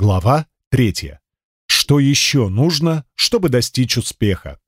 Глава третья. Что еще нужно, чтобы достичь успеха?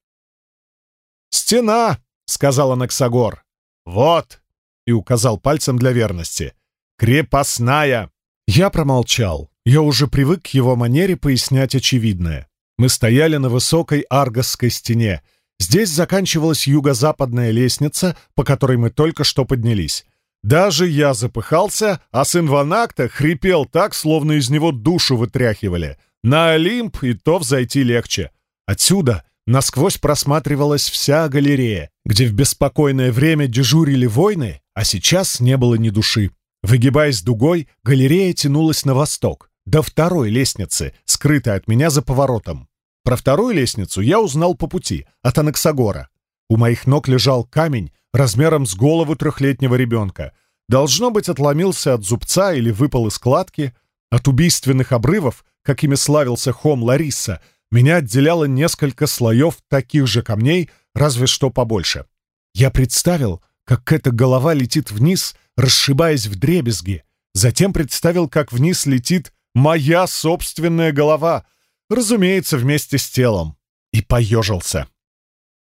«Стена!» — сказал Анаксагор. «Вот!» — и указал пальцем для верности. «Крепостная!» Я промолчал. Я уже привык к его манере пояснять очевидное. Мы стояли на высокой аргосской стене. Здесь заканчивалась юго-западная лестница, по которой мы только что поднялись. Даже я запыхался, а сын Ванакта хрипел так, словно из него душу вытряхивали. На Олимп и то взойти легче. Отсюда насквозь просматривалась вся галерея, где в беспокойное время дежурили войны, а сейчас не было ни души. Выгибаясь дугой, галерея тянулась на восток, до второй лестницы, скрытой от меня за поворотом. Про вторую лестницу я узнал по пути, от Анаксагора. У моих ног лежал камень, размером с голову трехлетнего ребенка. Должно быть, отломился от зубца или выпал из кладки. От убийственных обрывов, какими славился Хом Лариса, меня отделяло несколько слоев таких же камней, разве что побольше. Я представил, как эта голова летит вниз, расшибаясь в дребезги. Затем представил, как вниз летит моя собственная голова, разумеется, вместе с телом, и поежился.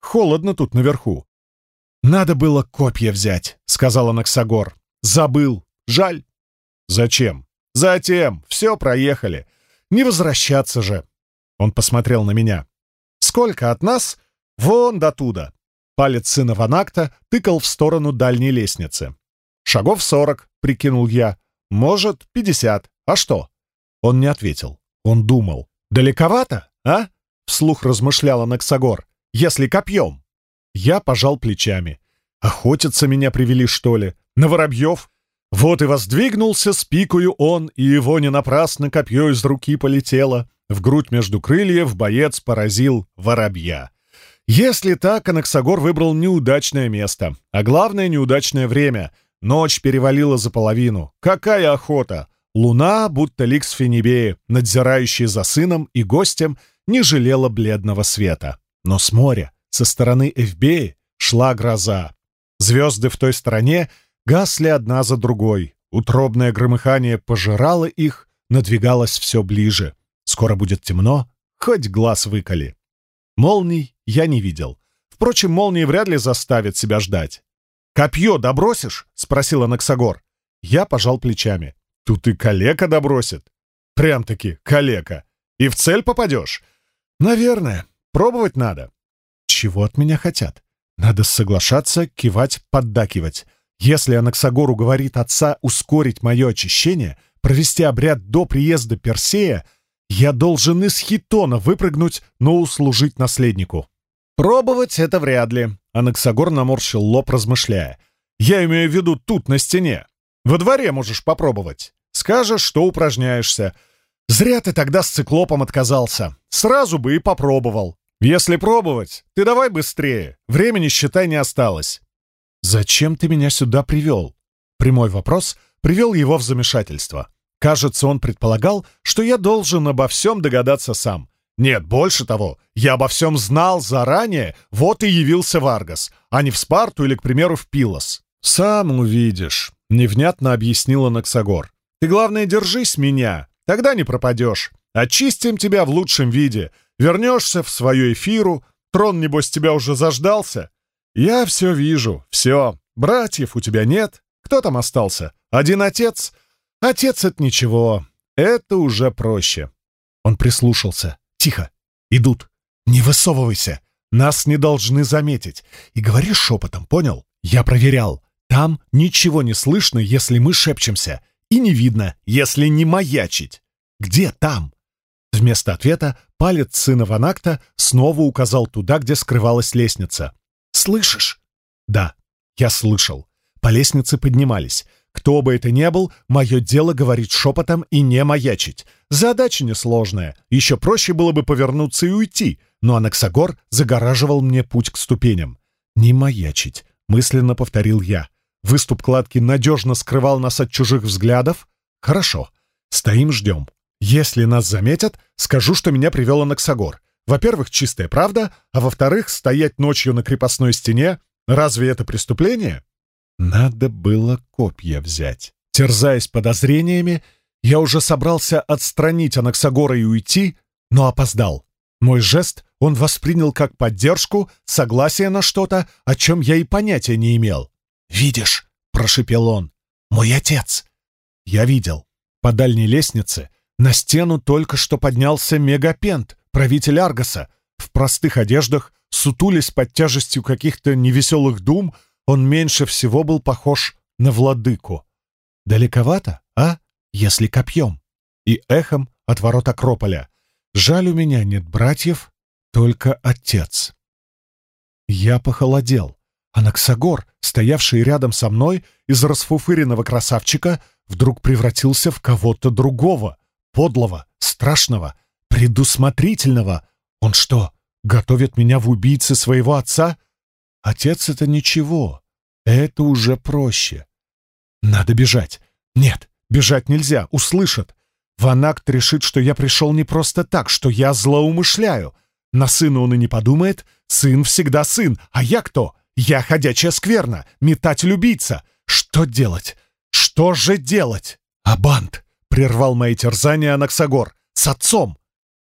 Холодно тут наверху. «Надо было копья взять», — сказал Анаксагор. «Забыл. Жаль». «Зачем?» «Затем. Все проехали. Не возвращаться же». Он посмотрел на меня. «Сколько от нас? Вон до туда». Палец сына Ванакта тыкал в сторону дальней лестницы. «Шагов сорок», — прикинул я. «Может, пятьдесят. А что?» Он не ответил. Он думал. «Далековато, а?» — вслух размышлял Анаксагор. «Если копьем». Я пожал плечами. Охотиться меня привели, что ли? На воробьев? Вот и воздвигнулся с пикою он, и его не напрасно копье из руки полетело. В грудь между крыльев боец поразил воробья. Если так, Анаксагор выбрал неудачное место, а главное — неудачное время. Ночь перевалила за половину. Какая охота! Луна, будто лик с Фенебеи, надзирающий за сыном и гостем, не жалела бледного света. Но с моря со стороны Эвбеи шла гроза. Звезды в той стороне гасли одна за другой. Утробное громыхание пожирало их, надвигалось все ближе. Скоро будет темно, хоть глаз выколи. Молний я не видел. Впрочем, молнии вряд ли заставят себя ждать. «Копье добросишь?» — спросил Анаксагор. Я пожал плечами. «Тут и калека добросит». «Прям-таки калека. И в цель попадешь?» «Наверное. Пробовать надо». Чего от меня хотят? Надо соглашаться, кивать, поддакивать. Если Анаксагору говорит отца ускорить мое очищение, провести обряд до приезда Персея, я должен из хитона выпрыгнуть, но услужить наследнику. Пробовать это вряд ли. Анаксагор наморщил лоб, размышляя. Я имею в виду тут, на стене. Во дворе можешь попробовать. Скажешь, что упражняешься. Зря ты тогда с циклопом отказался. Сразу бы и попробовал. «Если пробовать, ты давай быстрее. Времени, считай, не осталось». «Зачем ты меня сюда привел?» Прямой вопрос привел его в замешательство. Кажется, он предполагал, что я должен обо всем догадаться сам. Нет, больше того, я обо всем знал заранее, вот и явился в Аргас, а не в Спарту или, к примеру, в Пилос. «Сам увидишь», — невнятно объяснила Наксагор. «Ты, главное, держись меня, тогда не пропадешь. Очистим тебя в лучшем виде. Вернешься в свою эфиру, трон, небось, тебя уже заждался. Я все вижу, все. Братьев у тебя нет. Кто там остался? Один отец? Отец — это ничего. Это уже проще. Он прислушался. Тихо. Идут. Не высовывайся. Нас не должны заметить. И говори шепотом, понял? Я проверял. Там ничего не слышно, если мы шепчемся. И не видно, если не маячить. Где там? Вместо ответа палец сына Ванакта снова указал туда, где скрывалась лестница. «Слышишь?» «Да, я слышал. По лестнице поднимались. Кто бы это ни был, мое дело говорить шепотом и не маячить. Задача несложная. Еще проще было бы повернуться и уйти, но Анаксагор загораживал мне путь к ступеням. «Не маячить», — мысленно повторил я. Выступ кладки надежно скрывал нас от чужих взглядов. «Хорошо. Стоим, ждем. Если нас заметят, скажу, что меня привел Анаксагор. Во-первых, чистая правда, а во-вторых, стоять ночью на крепостной стене — разве это преступление? Надо было копья взять. Терзаясь подозрениями, Я уже собрался отстранить Анаксагора и уйти, но опоздал. Мой жест он воспринял как поддержку, согласие на что-то, о чем я и понятия не имел. «Видишь», — прошепел он, — «мой отец». Я видел. По дальней лестнице на стену только что поднялся Мегапент, правитель Аргоса. В простых одеждах, сутулясь под тяжестью каких-то невеселых дум, он меньше всего был похож на владыку. Далековато, а, если копьем? И эхом от ворот Акрополя. Жаль, у меня нет братьев, только отец. Я похолодел. Анаксагор, стоявший рядом со мной, из расфуфыренного красавчика, вдруг превратился в кого-то другого, подлого, страшного, предусмотрительного. Он что, готовит меня в убийце своего отца? Отец — это ничего. Это уже проще. Надо бежать. Нет, бежать нельзя, услышат. Ванакт решит, что я пришел не просто так, что я злоумышляю. На сына он и не подумает. Сын всегда сын. А я кто? Я ходячая скверна, метатель-убийца. Что делать? Что же делать? Абант! Прервал мои терзания Анаксагор. С отцом!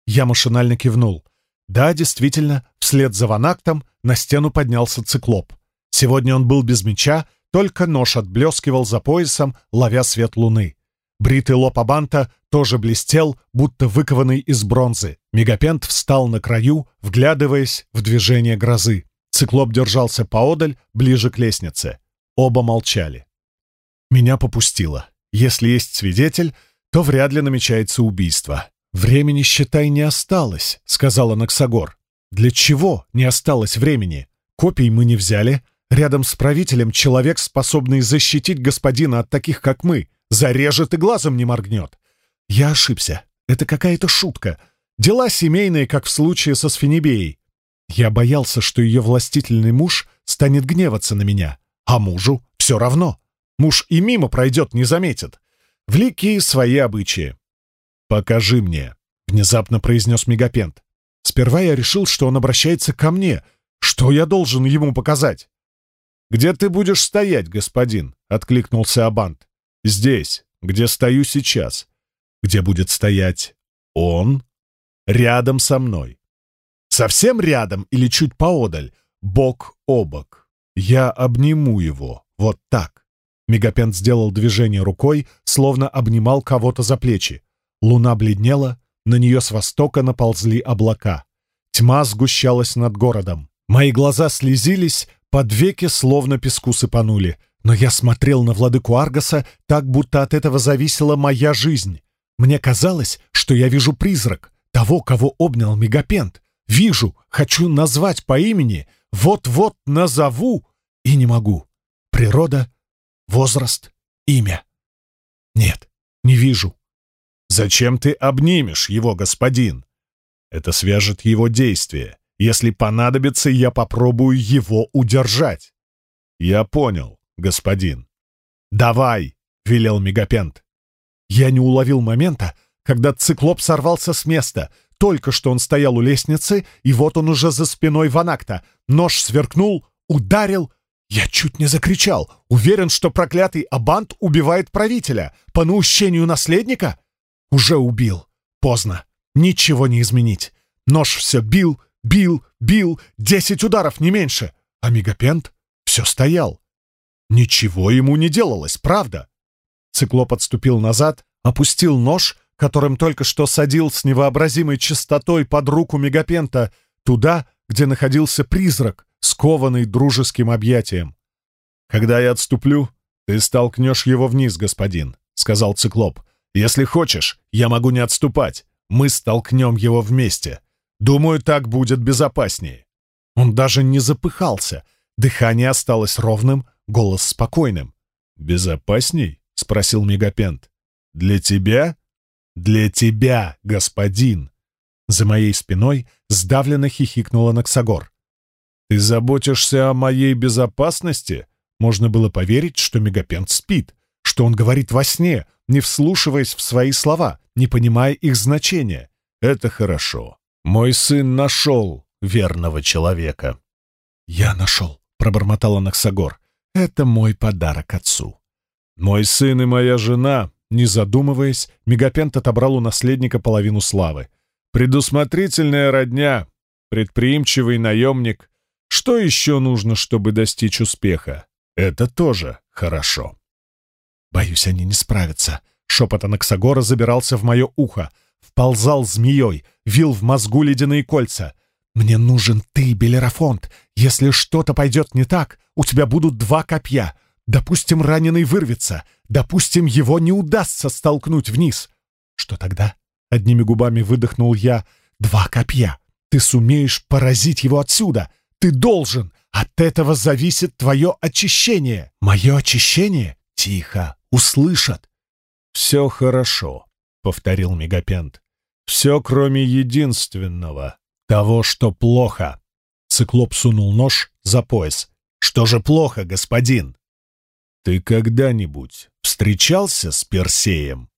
Я машинально кивнул. Да, действительно, вслед за ванактом на стену поднялся циклоп. Сегодня он был без меча, только нож отблескивал за поясом, ловя свет луны. Бритый лоб Абанта тоже блестел, будто выкованный из бронзы. Мегапент встал на краю, вглядываясь в движение грозы. Циклоп держался поодаль, ближе к лестнице. Оба молчали. Меня попустило. Если есть свидетель, то вряд ли намечается убийство. «Времени, считай, не осталось», — сказала Наксагор. «Для чего не осталось времени? Копий мы не взяли, Рядом с правителем человек, способный защитить господина от таких, как мы, зарежет и глазом не моргнет. Я ошибся. Это какая-то шутка. Дела семейные, как в случае со Сфинебеей. Я боялся, что ее властительный муж станет гневаться на меня. А мужу все равно. Муж и мимо пройдет, не заметит. Влики свои обычаи. «Покажи мне», — внезапно произнес Мегапент. Сперва я решил, что он обращается ко мне. Что я должен ему показать? «Где ты будешь стоять, господин?» — откликнулся Абант. «Здесь, где стою сейчас. Где будет стоять он? Рядом со мной. Совсем рядом или чуть поодаль, бок о бок. Я обниму его, вот так». Мегапент сделал движение рукой, словно обнимал кого-то за плечи. Луна бледнела, на нее с востока наползли облака. Тьма сгущалась над городом. Мои глаза слезились, под веки словно песку сыпанули, но я смотрел на владыку Аргаса так, будто от этого зависела моя жизнь. Мне казалось, что я вижу призрак, того, кого обнял Мегапент. Вижу, хочу назвать по имени, вот-вот назову, и не могу. Природа, возраст, имя. Нет, не вижу. Зачем ты обнимешь его, господин? Это свяжет его действия. Если понадобится, я попробую его удержать. Я понял, господин. Давай, велел Мегапент. Я не уловил момента, когда циклоп сорвался с места. Только что он стоял у лестницы, и вот он уже за спиной Ванакта. Нож сверкнул, ударил. Я чуть не закричал. Уверен, что проклятый Абант убивает правителя. По наущению наследника? Уже убил. Поздно. Ничего не изменить. Нож все бил, Бил, бил, десять ударов, не меньше. А Мегапент все стоял. Ничего ему не делалось, правда? Циклоп отступил назад, опустил нож, которым только что садил с невообразимой частотой под руку Мегапента, туда, где находился призрак, скованный дружеским объятием. «Когда я отступлю, ты столкнешь его вниз, господин», — сказал Циклоп. «Если хочешь, я могу не отступать. Мы столкнем его вместе. Думаю, так будет безопаснее. Он даже не запыхался. Дыхание осталось ровным, голос спокойным. «Безопасней?» — спросил Мегапент. «Для тебя?» «Для тебя, господин!» За моей спиной сдавленно хихикнула Наксагор. «Ты заботишься о моей безопасности?» Можно было поверить, что Мегапент спит, что он говорит во сне, не вслушиваясь в свои слова, не понимая их значения. «Это хорошо. Мой сын нашел верного человека. Я нашел, пробормотал Анаксагор. Это мой подарок отцу. Мой сын и моя жена Не задумываясь, Мегапент отобрал у наследника половину славы. «Предусмотрительная родня, предприимчивый наемник. Что еще нужно, чтобы достичь успеха? Это тоже хорошо». «Боюсь, они не справятся». Шепот Анаксагора забирался в мое ухо, вползал змеей, вил в мозгу ледяные кольца. «Мне нужен ты, Белерафонт. Если что-то пойдет не так, у тебя будут два копья. Допустим, раненый вырвется. Допустим, его не удастся столкнуть вниз. Что тогда?» Одними губами выдохнул я. «Два копья. Ты сумеешь поразить его отсюда. Ты должен. От этого зависит твое очищение. Мое очищение? Тихо. Услышат. «Все хорошо», — повторил Мегапент. «Все, кроме единственного. Того, что плохо». Циклоп сунул нож за пояс. «Что же плохо, господин?» «Ты когда-нибудь встречался с Персеем?»